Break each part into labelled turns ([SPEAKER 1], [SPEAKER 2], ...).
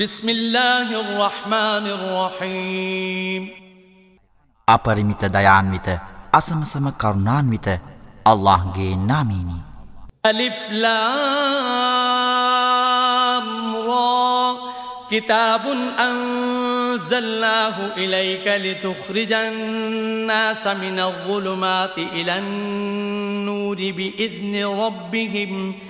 [SPEAKER 1] بسم الله الرحمن الرحيم
[SPEAKER 2] أبرمت ديان ميت أسم سم كرنان ميت الله جي ناميني
[SPEAKER 1] ألف لام را كتاب أنزلناه إليك لتخرج الناس من الظلمات إلى النور بإذن ربهم ربهم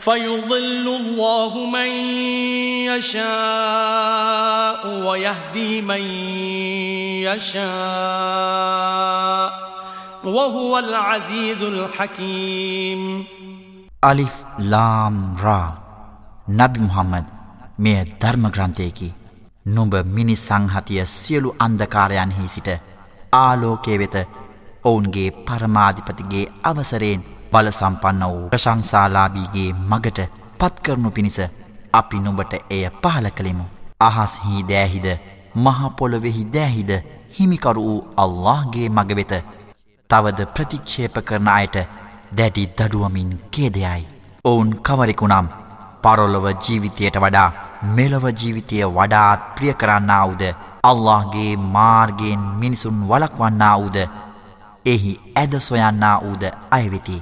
[SPEAKER 1] فيضل الله من يشاء ويهدي من يشاء وهو العزيز الحكيم
[SPEAKER 2] අලිෆ් ලාම් රා නබි මුහම්මද මෙය ධර්ම ග්‍රන්ථයකි නුඹ මිනිස් සංහතිය සියලු අන්දකාරයන්හි සිට ආලෝකය වෙත ඔවුන්ගේ පරමාධිපතිගේ අවසරයෙන් බල සම්පන්න වූ ප්‍රශංසාලාබීගේ මගට පත්කරනු පිණිස අපි නුඹට එය පහල කළෙමු. අහස්හි දෑහිද මහපොළොවෙහි දෑහිද හිමිකරු වූ අල්لهගේ මගවෙත තවද ප්‍රතික්ෂේප කරන අයට දැඩි දඩුවමින් කේදයයි. ඔවුන් කවරෙකුනම් පරොලොව ජීවිතයට වඩා මෙලොව ජීවිතය වඩාත් ප්‍රිය කරන්නාවුද අල්لهගේ මාර්ගයෙන් මිනිසුන් වලක්වන්නාවුද එහි ඇද සොයන්නා වූද අයවෙති.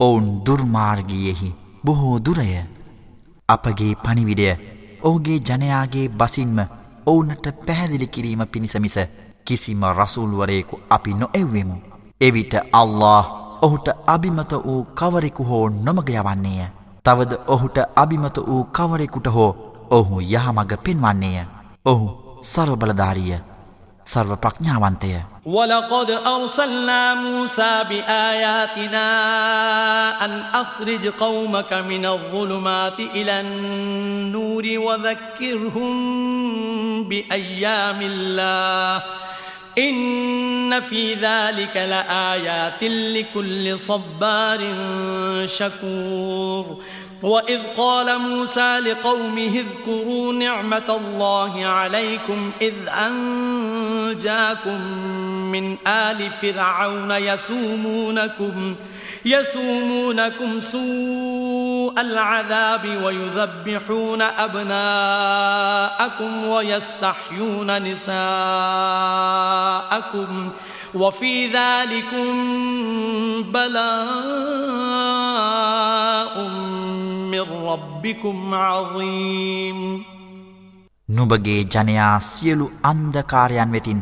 [SPEAKER 2] ඔවුන් දුර්මාර්ගයෙහි බොහෝ දුරය අපගේ පනිවිඩය ඔහුගේ ජනයාගේ බසින්ම ඔවුනට පැහැදිලි කිරීම පිණිසමිස කිසිම රසුල්වරයෙකු අපි නොඑව්වෙමු. එවිට අල්له ඔහුට අභිමත වූ කවරෙකු හෝ නොමග යවන්නේය. තවද ඔහුට අභිමත වූ කවරෙකුට හෝ ඔහු යහමග පෙන්වන්නේය. ඔහු සර්වබලධාරිය සර්ව ප්‍රඥාවන්තය.
[SPEAKER 1] ولقد أرسلنا موسى بآياتنا أن أخرج قومك من الظلمات إلى النور وذكرهم بأيام الله إن في ذلك لآيات لكل صبار شكور وإذ قال موسى لقومه اذكروا نعمة الله عليكم إذ أنجاكم من آل فرعون يسومونكم يسومونكم سوء العذاب ويذبحون أبناءكم ويستحيون نساءكم وفي ذلكم بلاء من ربكم عظيم
[SPEAKER 2] නුබගේ ජනයා සියලු අන්දකාරයන් වෙතින්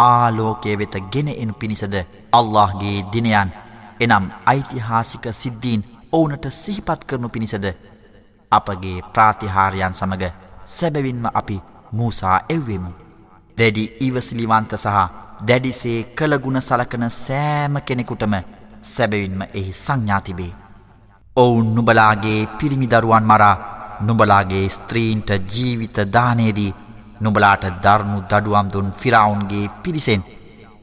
[SPEAKER 2] ආලෝකය වෙත ගෙන එනු පිණිසද අල්لهගේ දිනයන් එනම් ඓතිහාසික සිද්ධීන් ඔවුනට සිහිපත් කරනු පිණිසද අපගේ ප්‍රාතිහාරයන් සමඟ සැබවින්ම අපි මූසා එව්වෙමු. දැඩි ඉවසිලිවන්ත සහ දැඩිසේ කළගුණ සලකන සෑම කෙනෙකුටම සැබවින්ම එහි සංඥාතිබේ. ඔවුන් නුබලාගේ පිරිමිදරුවන් මරා නුබලාගේ ස්ත්‍රීන්ට ජීවිත දානයේදී නුබලාට දරුණු දඩුවම් දුන් ෆිරවුන්ගේ පිරිසෙන්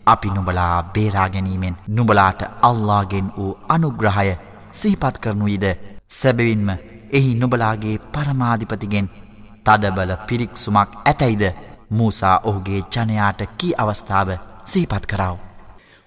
[SPEAKER 2] අපි නුබලා බේරාගැනීමෙන් නුබලාට අල්ලාගෙන් වූ අනුග්‍රහය සිහිපත් කරනුයිද සැබවින්ම එහි නුබලාගේ පරමාධිපතිගෙන් තදබල පිරික්සුමක් ඇතැයිද මූසා ඔහුගේ ජනයාට කී අවස්ථාව සිහිපත් කරාව.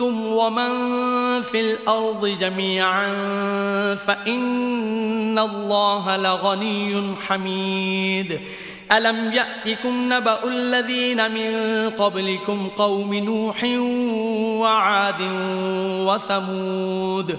[SPEAKER 1] ومن في الأرض جميعا فإن الله لغني حميد ألم يأتكم نبأ الذين من قبلكم قوم نوح وعاد وثمود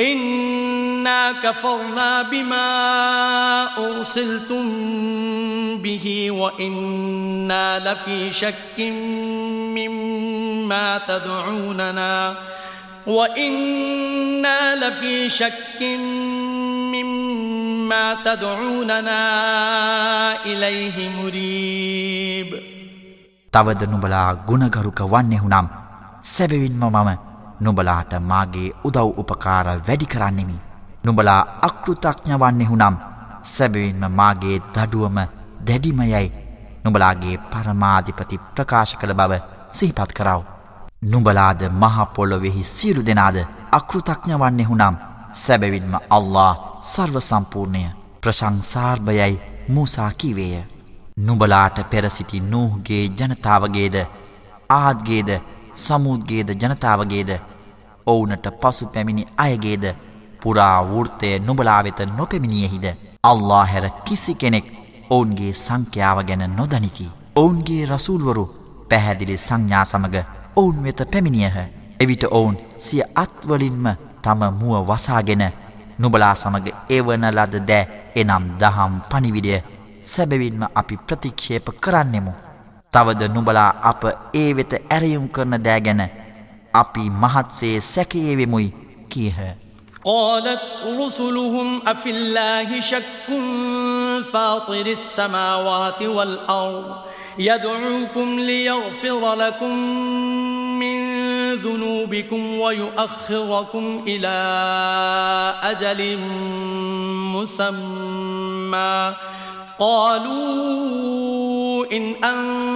[SPEAKER 1] إنا كفرنا بما أرسلتم به وإنا لفي شك مما تدعوننا وإنا لفي شك مما تدعوننا إليه مريب
[SPEAKER 2] තවද නුබලා ගුණගරුක වන්නෙහු නම් සැබවින්ම මම නුබලාට මාගේ උදව් උපකාර වැඩි කරන්නෙමි. නුබලා අකෘතඥවන්නෙහු නම් සැබවින්ම මාගේ දඩුවම දැඩිමයයි නුබලාගේ පරමාධිපති ප්‍රකාශ කළ බව සිහිපත් කරව. නුබලාද මහපොල්ලොවෙහි සියලු දෙනාද අකෘතඥවන්නෙහු නම් සැබවින්ම අල්له සර්ව සම්පූර්ණය ප්‍රශංසාර්භයයි මූසාකිවේය. නුබලාට පෙරසිටි නූහගේ ජනතාවගේද ආත්ගේද සමුද්ගේද ජනතාවගේද ඔවුනට පසු පැමිණි අයගේද පුරා වෘර්තය නුබලා වෙත නොපැමිණියෙහිද අල්ලා හැර කිසි කෙනෙක් ඔවුන්ගේ සංඛ්‍යාව ගැන නොදනිති. ඔවුන්ගේ රසූල්වරු පැහැදිලි සංඥා සමග ඔවුන් වෙත පැමිණියහ. එවිට ඔවුන් සිය අත්වලින්ම තම මුව වසාගෙන නුබලා සමඟ එවන ලද දෑ එනම් දහම් පනිවිඩය සැබවින්ම අපි ප්‍රතික්ෂේප කරන්නෙමු. තවද නුබලා අප ඒ වෙත ඇරයුම් කරන දෑගැන අපි මහත්සේ සැකයේවෙමුයි කියහ.
[SPEAKER 1] قالت رسلهم أفي الله شك فاطر السماوات والأرض يدعوكم ليغفر لكم من ذنوبكم ويؤخركم إلى أجل مسمى قالوا إن أنتم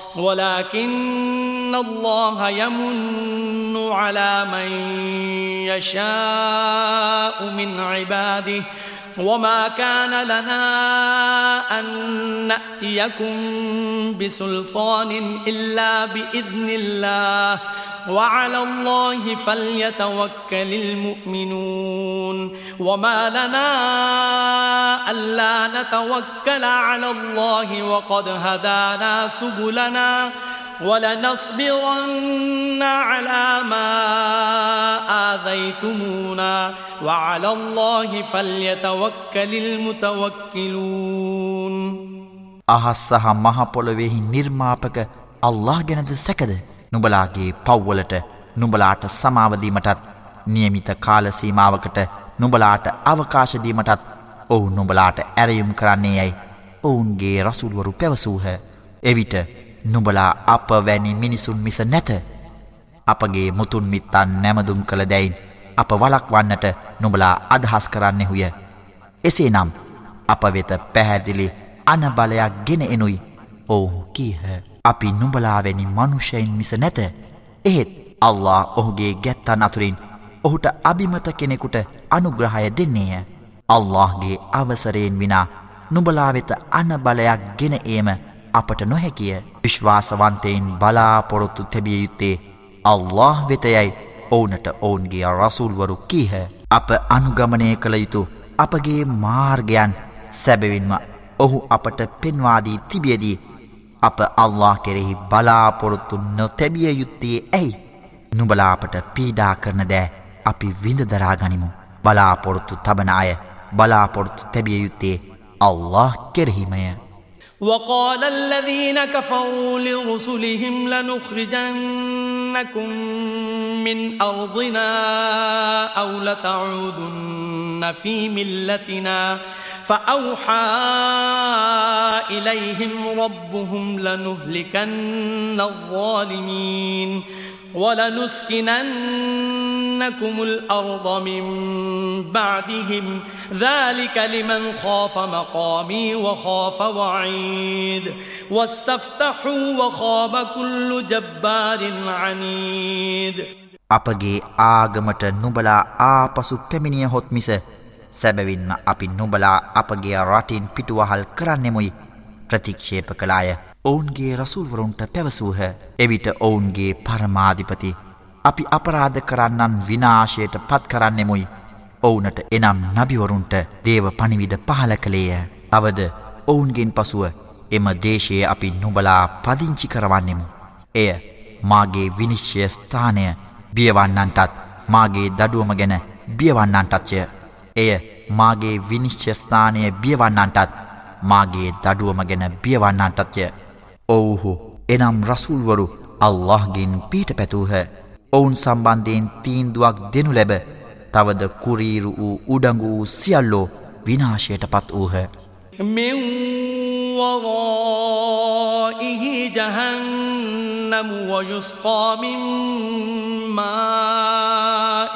[SPEAKER 1] ولكن الله يمن على من يشاء من عباده وما كان لنا أن نأتيكم بسلطان إلا بإذن الله وعلى الله فليتوكل المؤمنون. وما لنا ألا نتوكل على الله وقد هدانا سبلنا ولنصبرن على ما آذيتمونا. وعلى الله فليتوكل المتوكلون.
[SPEAKER 2] අහස් مها මහ පොළොවේහි නිර්මාපක අල්ලාහ් ගැනද නුබලාගේ පව්වලට නුබලාට සමාවදීමටත් නියමිත කාලසීමාවකට නුබලාට අවකාශදීමටත් ඔවු නුබලාට ඇරයුම් කරන්නේ යැයි ඔවුන්ගේ රසුල්වරු පැවසූහ. එවිට නුබලා අප වැනි මිනිසුන් මිස නැත. අපගේ මුතුන් මිත්තන් නැමදුම් කළ දැයින් අප වලක්වන්නට නුබලා අදහස් කරන්නෙහුය. එසේ නම් අප වෙත පැහැදිලි අනබලයක් ගෙන එනුයි ඔවුහු කීහ. අපි නුඹලාවැනි මනුෂයෙන් මිස නැත. එහෙත් අල්له ඔහුගේ ගැත්තන් අතුරින් ඔහුට අභිමත කෙනෙකුට අනුග්‍රහය දෙන්නේය. අල්لهගේ අවසරයෙන් විනා නුඹලාවෙත අනබලයක් ගෙන ඒම අපට නොහැකිය. විශ්වාසවන්තයෙන් බලාපොරොත්තු තැබිය යුත්තේ අල්له වෙතයයි ඕනට ඔවුන්ගේ රසුල්වරු කීහ. අප අනුගමනය කළ යුතු අපගේ මාර්ගයන් සැබවින්ම ඔහු අපට පෙන්වාදී තිබියදී අප අල්له කෙරෙහි බලාපොරොත්තු නොතැබිය යුත්තේ ඇයි? නුබලාපට පීඩා කරන දෑ අපි විඳදරාගනිමු බලාපොරොත්තු තබන අය බලාපොරොත්තු තැබිය යුත්තේ අල්له කෙරෙහිමය.
[SPEAKER 1] وقال الذين كفروا لرسلهم لنخرجنكم من أرضنا أو لتعودن في ملتنا ۖ فأوحى إليهم ربهم لنهلكن الظالمين ولنسكننكم الأرض من بعدهم ذلك لمن خاف مقامي وخاف وعيد واستفتحوا وخاب كل جبار عنيد
[SPEAKER 2] අපගේ ආගමට නුබලා ආපසු පැමිණිය හොත් මිස සැබවින්ම අපි නුබලා අපගේ රටින් පිටුවහල් කරන්නෙමුයි. ප්‍රතික්ෂේප කලාය ඔවුන්ගේ රසුල්වරුන්ට පැවසූහ. එවිට ඔවුන්ගේ පරමාධිපති අපි අපරාධ කරන්නන් විනාශයට පත් කරන්නෙමුයි. ඔවුනට එනම් නබිවරුන්ට දේව පනිවිඩ පහල කළේය. අවද ඔවුන්ගෙන් පසුව එම දේශයේ අපි නුබලා පදිංචි කරවන්නෙමු. එය මාගේ විනිශ්චය ස්ථානය බියවන්නන්ටත් මාගේ දඩුවම ගැන බියවන්නන්ටත්ය. එය මාගේ විනිශ්්‍ය ස්ථානය බියවන්නන්ටත් මාගේ දඩුවම ගැන බියවන්නන්ටත්ය. ඔවුහු එනම් රසුල්වරු අල්لهගෙන් පීට පැතුූහ. ඔවුන් සම්බන්ධයෙන් තීන්දුවක් දෙනු ලැබ තවද කුරීරු වූ උඩඟු වූ සියල්ලෝ විනාශයට පත් වූහ.
[SPEAKER 1] وَرَائِهِ جَهَنَّمُ وَيُسْقَى مِن مَّاءٍ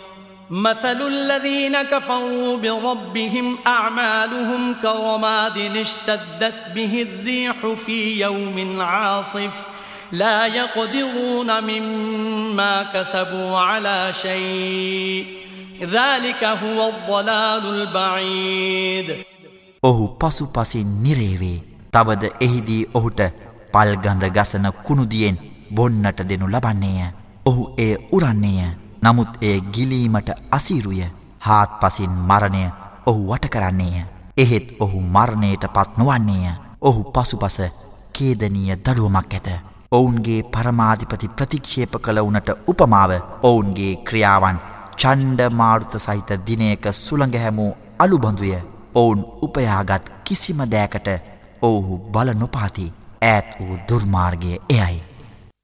[SPEAKER 1] مثل الذين كفروا بربهم أعمالهم كرماد اشتدت به الريح في يوم عاصف لا يقدرون مما كسبوا على شيء ذلك هو الضلال البعيد
[SPEAKER 2] ඔහු පසු පසින් නිරේවේ තවද එහිදී ඔහුට පල්ගඳ ගසන කුණුදියෙන් බොන්නට දෙනු ලබන්නේය ඔහු ඒ උරන්නේය නමුත් ඒ ගිලීමට අසීරුය. හාත් පසින් මරණය ඔහු වට කරන්නේය. එහෙත් ඔහු මරණයට පත් නොවන්නේය. ඔහු පසුපස කේදනීය දඩුවමක් ඇත. ඔවුන්ගේ පරමාධිපති ප්‍රතික්ෂේප කළ වනට උපමාව ඔවුන්ගේ ක්‍රියාවන් චන්්ඩ මාර්ථ සහිත දිනයක සුළඟහැමූ අලුබඳුය. ඔවුන් උපයාගත් කිසිම දෑකට ඔවුහු බල නොපාති. ඈත් වූ දුර්මාර්ගය එයයි.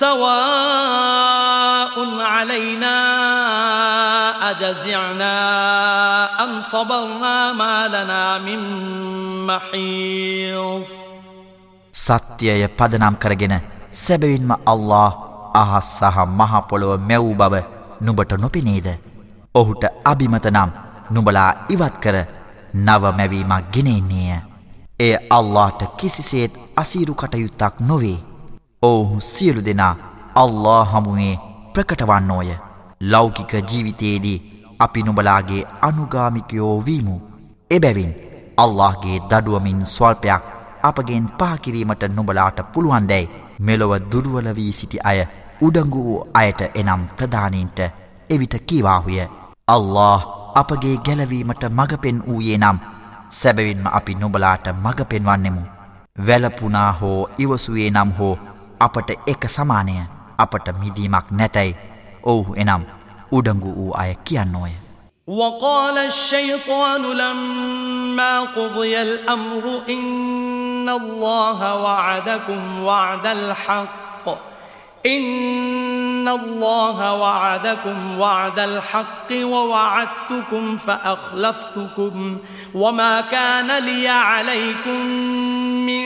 [SPEAKER 1] سواء علينا أجزعنا أم صبرنا ما لنا من محيص
[SPEAKER 2] සත්‍යය පදනම් කරගෙන සැබවින්ම අල්له අහස් සහ මහපොළොව මැව් බව නුබට නොපිනේද? ඔහුට අභිමතනම් නුබලා ඉවත් කර නව මැවීමක් ගෙනෙන්නේය. එය අල්لهට කිසිසේත් අසීරු කටයුත්තක් නොවේ. ඔවුහු සියලු දෙනා අල්ලා හමුුවේ ප්‍රකටවන්නෝය. ලෞකික ජීවිතයේදී අපි නුබලාගේ අනුගාමිකයෝ වීමු. එබැවින් අල්لهගේ දඩුවමින් ස්වල්පයක් අපගෙන් පාකිරීමට නුබලාට පුළුවන්දැයි මෙලොව දුරුවලවී සිටි අය උඩංගු වූ අයට එනම් ප්‍රධානීන්ට එවිට කීවාහුය. අල්له අපගේ ගැලවීමට මඟපෙන් වූයේ නම් සැබවින්ම අපි නොබලාට මඟ පෙන්වන්නෙමු වැලපුනා හෝ ඉවසුයේ නම් හෝ අපට එක සමානය අපට මිදීමක් නැතැයි ඔවුහු එනම් උඩංගු වූ අය කියන්නෝය.
[SPEAKER 1] وقال الشيطان لما قضي الأمر إن الله وعدكم وعد الحق إن إن الله وعدكم وعد الحق ووعدتكم فأخلفتكم وما كان لي عليكم من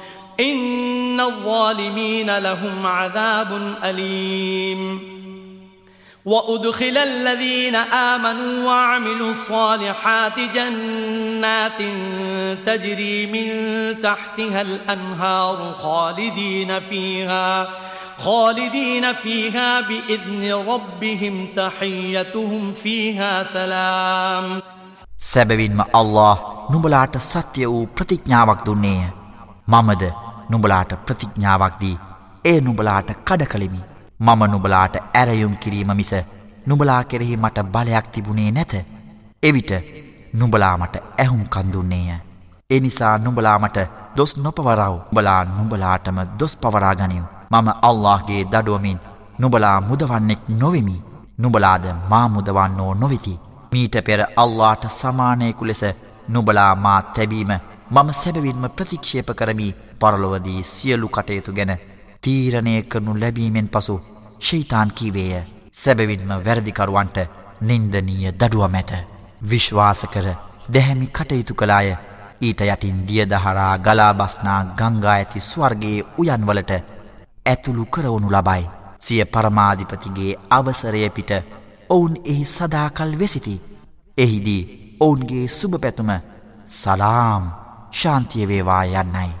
[SPEAKER 1] إن الظالمين لهم عذاب أليم وأدخل الذين آمنوا وعملوا الصالحات جنات تجري من تحتها الأنهار خالدين فيها خالدين فيها بإذن ربهم تحيتهم فيها سلام
[SPEAKER 2] සැබවින්ම අල්له නුඹලාට සත්‍ය වූ ප්‍රතිඥාවක් දුන්නේය. මමද නුඹලාට ප්‍රතිඥ්ඥාවක් දී ඒ නුඹලාට කඩ කළෙමි මම නුබලාට ඇරයුම් කිරීම මිස නුබලා කෙරෙහි මට බලයක් තිබුණේ නැත. එවිට නුබලාමට ඇහුම් කන්දුන්නේය. එනිසා නුබලාමට දොස් නොපවරව් බලා නුබලාටම දොස් පවරාගනිව්. මම අල්لهගේ දඩුවමින් නුබලා මුදවන්නෙක් නොවෙමි. නුබලාද මා මුදවන්නෝ නොවෙති. මීට පෙර අල්ලාට සමානයකු ලෙස නුබලා මා තැබීම මම සැබවින්ම ප්‍රතික්ෂේප කරමි පරලොවදී සියලු කටයුතු ගැන තීරණය කරනු ලැබීමෙන් පසු ශීතාන් කීවේය සැබවින්ම වැරදිකරුවන්ට නින්දනීය දඩුවම ඇත. විශ්වාස කර දැහැමි කටයුතු කලාය ඊට යටින් දියදහරා ගලාබස්නා ගංගා ඇති ස්වර්ගයේ උයන්වලට ඇතුළු කරවනු ලබයි. සිය පරමාධිපතිගේ අවසරය පිට ඔවුන් එහි සදාකල් වෙසිති. එහිදී ඔවුන්ගේ සුභ පැතුම සලාම් ශාන්තියවේවා යන්නයි.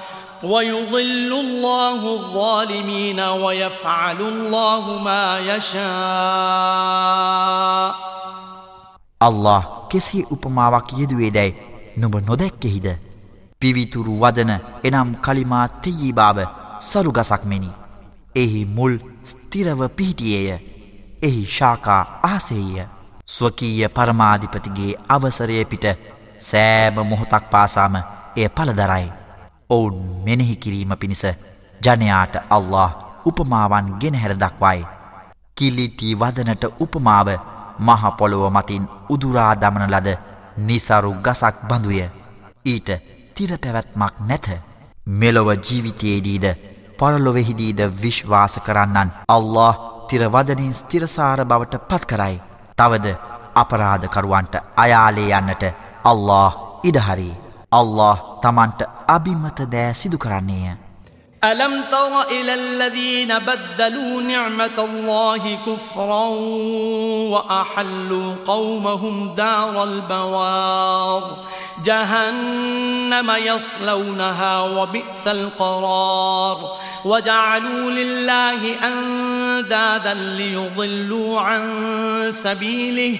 [SPEAKER 1] ويضل الله الظالمين ويفعل الله ما يشاء.
[SPEAKER 2] අල්له කෙසේ උපමාවක් යෙදුවේ දැයි නුඹ නොදැක්කෙහිද? පිවිතුරු වදන එනම් කලිමා තෙයී බාව සරුගසක් මෙනි. එහි මුල් ස්තිරව පිහිටියේය. එහි ශාකා ආසේය ස්වකීය පරමාධිපතිගේ අවසරය පිට සෑම මොහොතක් පාසාම එය පළදරයි. ඔවුන් මෙනෙහි කිරීම පිණිස ජනයාට අල්له උපමාවන් ගෙනහැර දක්වයි. කිලිටි වදනට උපමාව මහපොළොව මතින් උදුරා දමන ලද නිසරු ගසක් බඳුය. ඊට තිර පැවැත්මක් නැත. මෙලොව ජීවිතයේදීද පරලොවෙහිදීද විශ්වාස කරන්නන් අල්له තිරවදනින් ස්තිරසාර බවට පත් කරයි. තවද අපරාධකරුවන්ට අයාලේ යන්නට අල්له ඉඩහරී. අල්له තමන්ට අභිමත දෑ සිදු කරන්නේය.
[SPEAKER 1] ألم تر إلى الذين بدلوا نعمة الله كفرا وأحلوا قومهم دار البوار جهنم يصلونها وبئس القرار وجعلوا لله أندادا ليضلوا عن سبيله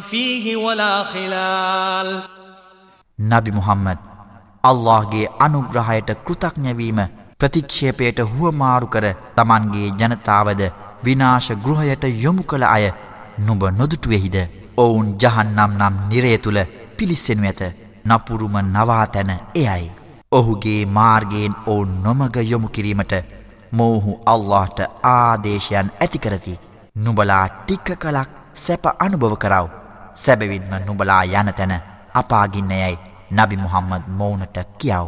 [SPEAKER 1] فيه ولا خلال
[SPEAKER 2] නබි මුහම්මද් අල්ලාහ්ගේ අනුග්‍රහයට කෘතඥවීම ප්‍රතික්ෂේපයට හුවමාරු කර තමන්ගේ ජනතාවද විනාශ ගෘහයට යොමු කළ අය නුඹ නොදුටුවෙහිද ඔවුන් ජහන්නම් නම් නිරය තුළ පිලිස්සෙනු ඇත නපුරුම නවාතැන එයයි. ඔහුගේ මාර්ගයෙන් ඔවුන් නොමග යොමු කිරීමට මොවුහු අල්لهට ආදේශයන් ඇතිකරති නුබලා ටික්ක කලක් සැප අනුභව කරව. සැබවින්ම නුබලා යන තැන අපාගින්නයයි නබි මුහම්මද මෝනට කියව්.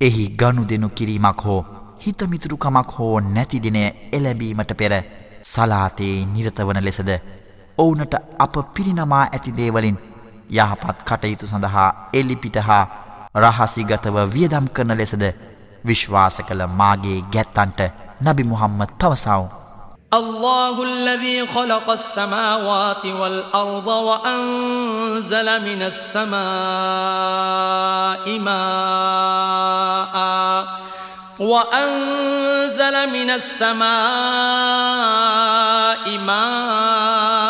[SPEAKER 2] එහි ගණු දෙනු කිරීමක් හෝ හිතමිතුරුකමක් හෝ නැතිදිනය එලැබීමට පෙර සලාතයේ නිරතවන ලෙසද ඔවුනට අප පිරිනමා ඇති දේවලින් යහපත් කටයුතු සඳහා එල්ලිපිට හා රහසිගතව වියදම් කරන ලෙසද විශ්වාස කළ මාගේ ගැත්තන්ට නබි මුහම්මත් පවසාව.
[SPEAKER 1] الله الذي خلق السماوات والأرض وأنزل من السماء ماءً وأنزل من السماء ماء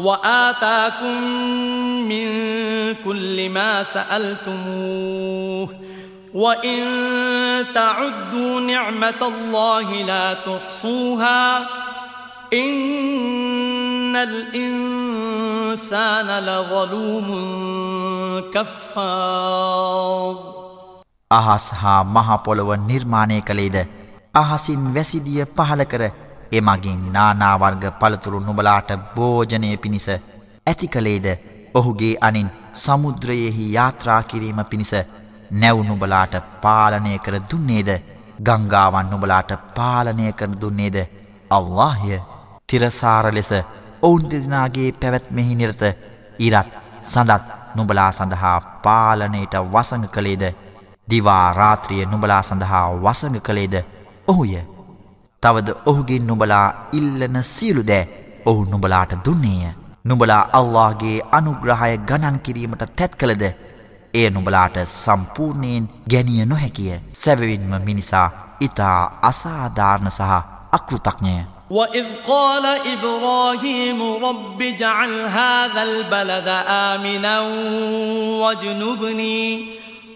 [SPEAKER 1] وآتاكم من كل ما سألتموه وإن تعدوا نعمة الله لا تحصوها إن الإنسان لظلوم كفار
[SPEAKER 2] අහස් හා මහ පොළොව නිර්මාණය කළේද අහසින් වැසිදිය පහල කර එමගින් නානාවර්ග පළතුරු නුබලාට භෝජනය පිණිස ඇති කළේද? ඔහුගේ අනින් සමුද්‍රයෙහි යාත්‍රා කිරීම පිණිස නැව්නුබලාට පාලනය කර දුන්නේද? ගංගාවන් නුබලාට පාලනය කර දුන්නේද? අල්لهය තිරසාර ලෙස ඔවුන් දෙදනාගේ පැවැත්මෙහි නිරත ඉරත් සඳත් නුබලා සඳහා පාලනයට වසඟ කළේද? දිවා රාත්‍රිය නුබලා සඳහා වසඟ කළේද? ඔහුය තවද ඔහුගේ නුබලා ඉල්ලන සියලු දෑ ඔහු නුබලාට දුන්නේය. නුබලා අල්لهගේ අනුග්‍රහය ගණන් කිරීමට තැත් කළද එය නුබලාට සම්පූර්ණයෙන් ගැනිය නොහැකිය සැබවින්ම මිනිසා ඉතා අසාධාරණ සහ අකෘතක්ඥය.
[SPEAKER 1] وَإِذْ قَالَ إِبْرَاهِيمُ رَبِّ جَعَلْ هَذَا الْبَلَدَ آمِنًا وَاجْنُبْنِي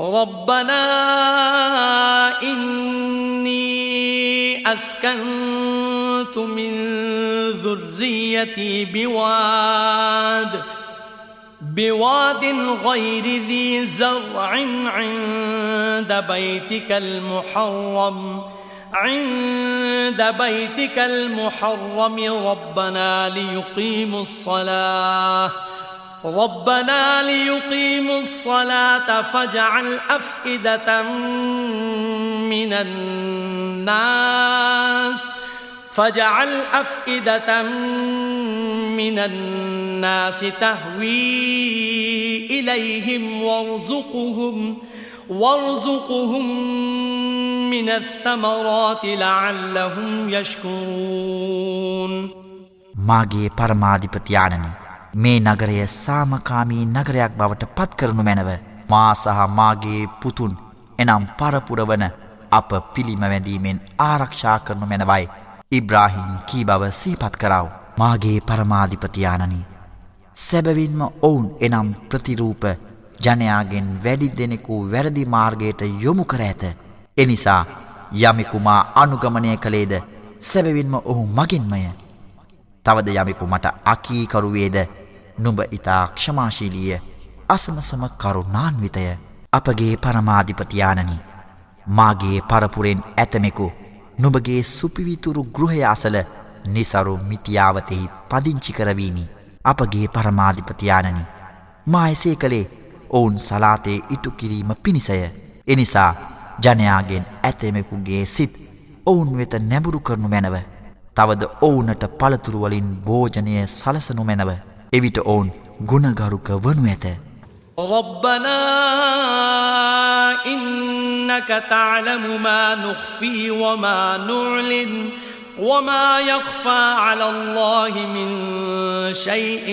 [SPEAKER 1] ربنا إني أسكنت من ذريتي بواد بواد غير ذي زرع عند بيتك المحرم. عند بيتك المحرم ربنا ليقيموا الصلاة. ربنا ليقيموا الصلاة فاجعل أفئدة من الناس فاجعل أفئدة من الناس تهوي إليهم وارزقهم وارزقهم من الثمرات لعلهم يشكرون
[SPEAKER 2] මාගේ පරමාධිපතියානනි මේ නගරය සාමකාමී නගරයක් බවට පත්කරනු මැනව. මා සහ මාගේ පුතුන් එනම් පරපුරවන අප පිළිමවැඳීමෙන් ආරක්ෂා කරනු මැනවයි. ඉබ්‍රාහිම් කී බව සීපත් කරව. මාගේ පරමාධිපතියානනි සැබවින්ම ඔවුන් එනම් ප්‍රතිරූප ජනයාගෙන් වැඩි දෙනෙකු වැරදි මාර්ගයට යොමු කර ඇත. එනිසා යමිකුමා අනුගමනය කළේද? සැබවින්ම ඔහු මගෙන්මය. තවද යමෙකු මට අකීකරුවේද? නුඹ ඉතා ක්ෂමාශීලිය අසමසම කරුණාන්විතය අපගේ පරමාධිපතියානනි මාගේ පරපුරෙන් ඇතමෙකු නුබගේ සුපිවිතුරු ගෘහය අසල නිසරු මිතියාවතෙහි පදිංචි කරවීමි. අපගේ පරමාධිපතියානනි මා එසේ කළේ ඔවුන් සලාතේ ඉටු කිරීම පිණිසය. එනිසා ජනයාගෙන් ඇතෙමෙකුගේ සිත් ඔවුන් වෙත නැබුරු කරනු මැනව. තවද ඔවුනට පළතුරුවලින් භෝජනය සලසනු මැනව. එවිට ඔවුන් ගුණගරුක වනු ඇත
[SPEAKER 1] ربنا إنك تعلم ما نخفي وما نعلن وما يخفى على الله من شيء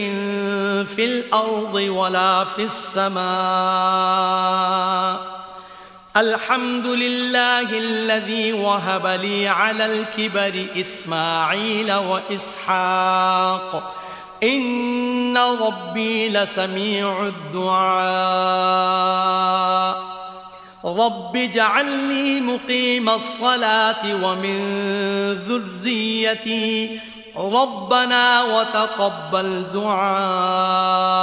[SPEAKER 1] في الأرض ولا في السماء الحمد لله الذي وهب لي على الكبر إسماعيل وإسحاق إن ربي لسميع الدعاء رب اجعلني مقيم الصلاة ومن ذريتي ربنا وتقبل دعاء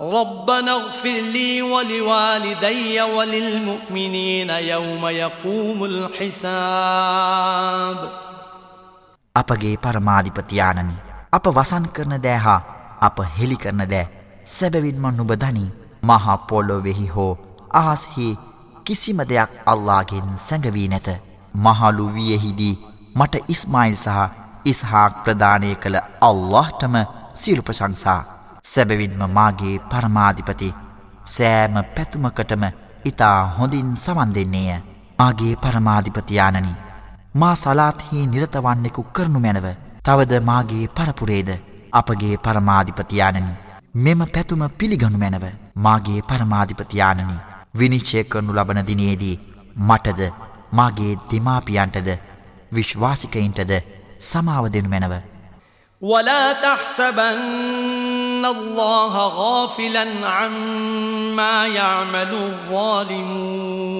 [SPEAKER 1] ربنا اغفر لي ولوالدي وللمؤمنين يوم يقوم الحساب
[SPEAKER 2] අපගේ පරමාධිපතියානනි අප වසන් කරන දෑ හා අප හෙළි කරන දෑ සැබවින්ම නුබ දනී. මහා පොල්ලොවෙහි හෝ අහස්හි කිසිම දෙයක් අල්ලාගෙන් සැඟවී නැත. මහලු වියහිදී මට ඉස්මයිල් සහ ඉස්හාක් ප්‍රධානය කළ අල්لهටම සිරු ප්‍රශංසා සැබවින්ම මාගේ පරමාධිපති සෑම පැතුමකටම ඉතා හොඳින් සවන් දෙන්නේය. ආගේ පරමාධිපතියානනි මා සලාත්හි නිරතවන්නෙකු කරනු මැනව තවද මාගේ පරපුරේද අපගේ පරමාධිපතියානනි මෙම පැතුම පිළිගනු මැනව මාගේ පරමාධිපතියානනි විනිශ්චය කරනු ලබන දිනයේදී මටද මාගේ දෙමාපියන්ටද විශ්වාසිකයින්ටද සමාව දෙනු මැනව
[SPEAKER 1] ولا تحسبن الله غافلا عما يعمل الظالمون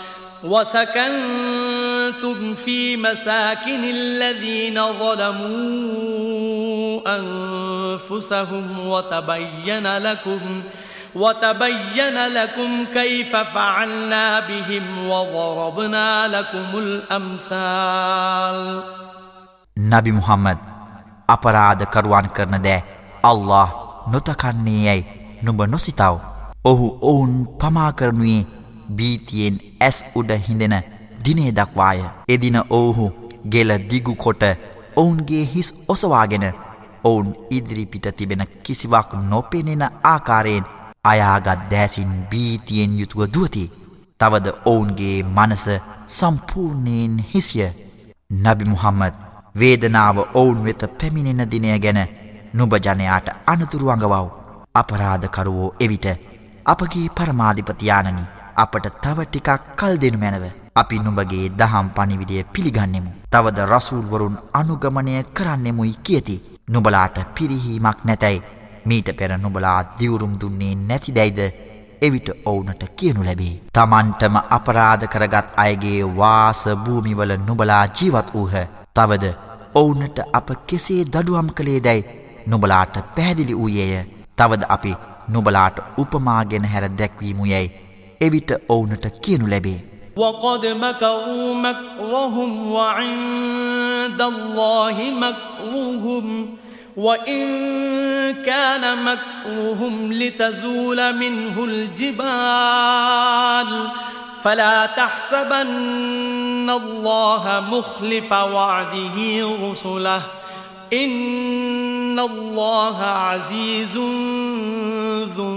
[SPEAKER 1] وسكنتم في مساكن الذين ظلموا أنفسهم وتبين لكم وتبين لكم كيف فعلنا بهم وضربنا لكم الأمثال.
[SPEAKER 2] نبي محمد අපරාධ කරුවන් කරන දෑ අල්له නොතකන්නේයැයි නුඹ නොසිතාව ඔහු ඔවුන් පමාකරනුයේ බීතියෙන් ඇස් උඩ හිඳෙන දිනේ දක්වාය. එදින ඔවුහු ගෙල දිගුකොට ඔවුන්ගේ හිස් ඔසවාගෙන ඔවුන් ඉදිරිපිට තිබෙන කිසිවක් නොපෙනෙන ආකාරයෙන් අයාගත් දෑසින් බීතියෙන් යුතුව දුවති. තවද ඔවුන්ගේ මනස සම්පූර්ණයෙන් හිසිය. නබි මුහම්මද වේදනාව ඔවුන් වෙත පැමිණෙන දිනය ගැන නුබජනයාට අනතුරුවඟවව් අපරාධකරුවෝ එවිට අපගේ පරමාධිපතියානනි අපට තව ටිකක් කල් දෙනු මැනව අපි නුඹගේ දහම් පනිවිඩිය පිළිගන්නෙමු. තවද රසූල්වරුන් අනුගමනය කරන්නෙමුයි කියති. නුබලාට පිරිහීමක් නැතැයි මීට පෙර නුබලා දිවුරුම් දුන්නේ නැතිදැයිද එවිට ඔවුනට කියනු ලැබේ. තමන්ටම අපරාධ කරගත් අයගේ වාස භූමිවල නුබලා ජීවත් වූහ. තවද ඔවුනට අප කෙසේ දඩුවම් කළේ දැයි නුබලාට පැහැදිලි වූයේය. තවද අපි නුබලාට උපමාගෙන හැර දැක්වීමු යැයි එවිට ඔවුනට කියනු ලැබේ.
[SPEAKER 1] وقد مكروا مكرهم وعند الله مكرهم وإن كان مكرهم لتزول منه الجبال فلا تحسبن الله مخلف وعده رسله إن الله عزيز ذو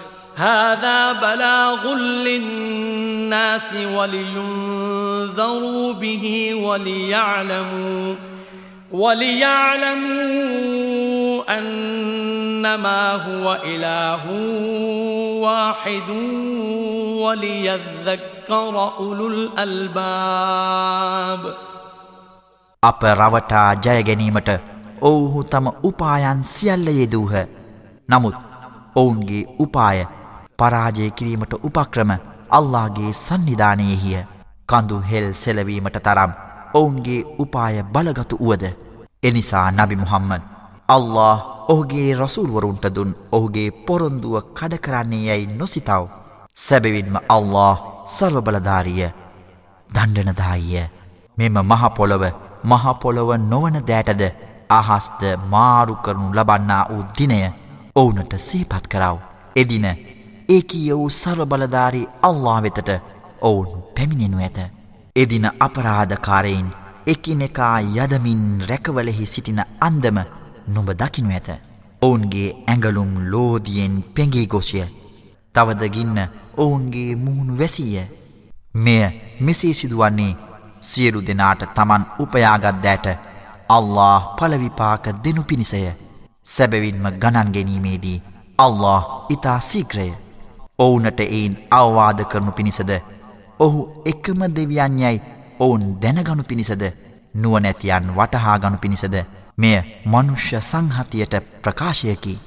[SPEAKER 1] هذا بلاغ للناس ولينذروا به وليعلموا وليعلموا أنما هو إله واحد وليذكر أولو الألباب
[SPEAKER 2] අප රවටා ජයගැනීමට ඔවුහු තම උපායන් සියල්ල යෙදූහ. නමුත් ඔවුන්ගේ උපාය පරාජය කිරීමට උපක්‍රම අල්ලාගේ සන්නිධානයෙහිය. කඳු හෙල් සෙලවීමට තරම් ඔවුන්ගේ උපාය බලගතු වුවද? එනිසා නබි මුහම්මද අල්له ඔහුගේ රසුල්වරුන්ට දුන් ඔහුගේ පොරොන්දුව කඩකරන්නේ යැයි නොසිතාව. සැබවින්ම අල්له සර්වබලධාරිය දණ්ඩනදායිය. මෙම මහපොළොව මහපොළොව නොවන දෑටද අහස්ද මාරු කරනු ලබන්නා වූ දිනය ඔවුනට සීපත් කරව. එදින ඒකීය වූ සර්වබලධාරී අල්ලා වෙතට ඔවුන් පැමිණෙනු ඇත. එදින අපරාධකාරයෙන් එකිනෙකා යදමින් රැකවලෙහි සිටින අන්දම නොඹ දකිනු ඇත. ඔවුන්ගේ ඇඟලුම් ලෝදියෙන් පෙඟී ගොසිය. තවදගින්න ඔවුන්ගේ මුහුණු වැසීය. මෙය මෙසේ සිදුවන්නේ සියලු දෙනාට තමන් උපයාගත්දෑට අල්له පලවිපාක දෙනු පිණිසය. සැබවින්ම ගණන්ගැනීමේදී අල්له ඉතා සීක්‍රය. ඔවුනට එයින් අවවාද කරනු පිණිසද? ඔහු එකම දෙවියන් යැයි ඔවුන් දැනගනු පිණිසද? නුවනැතියන් වටහාගනු පිණිසද? මෙය මනුෂ්‍ය සංහතියට ප්‍රකාශයකි.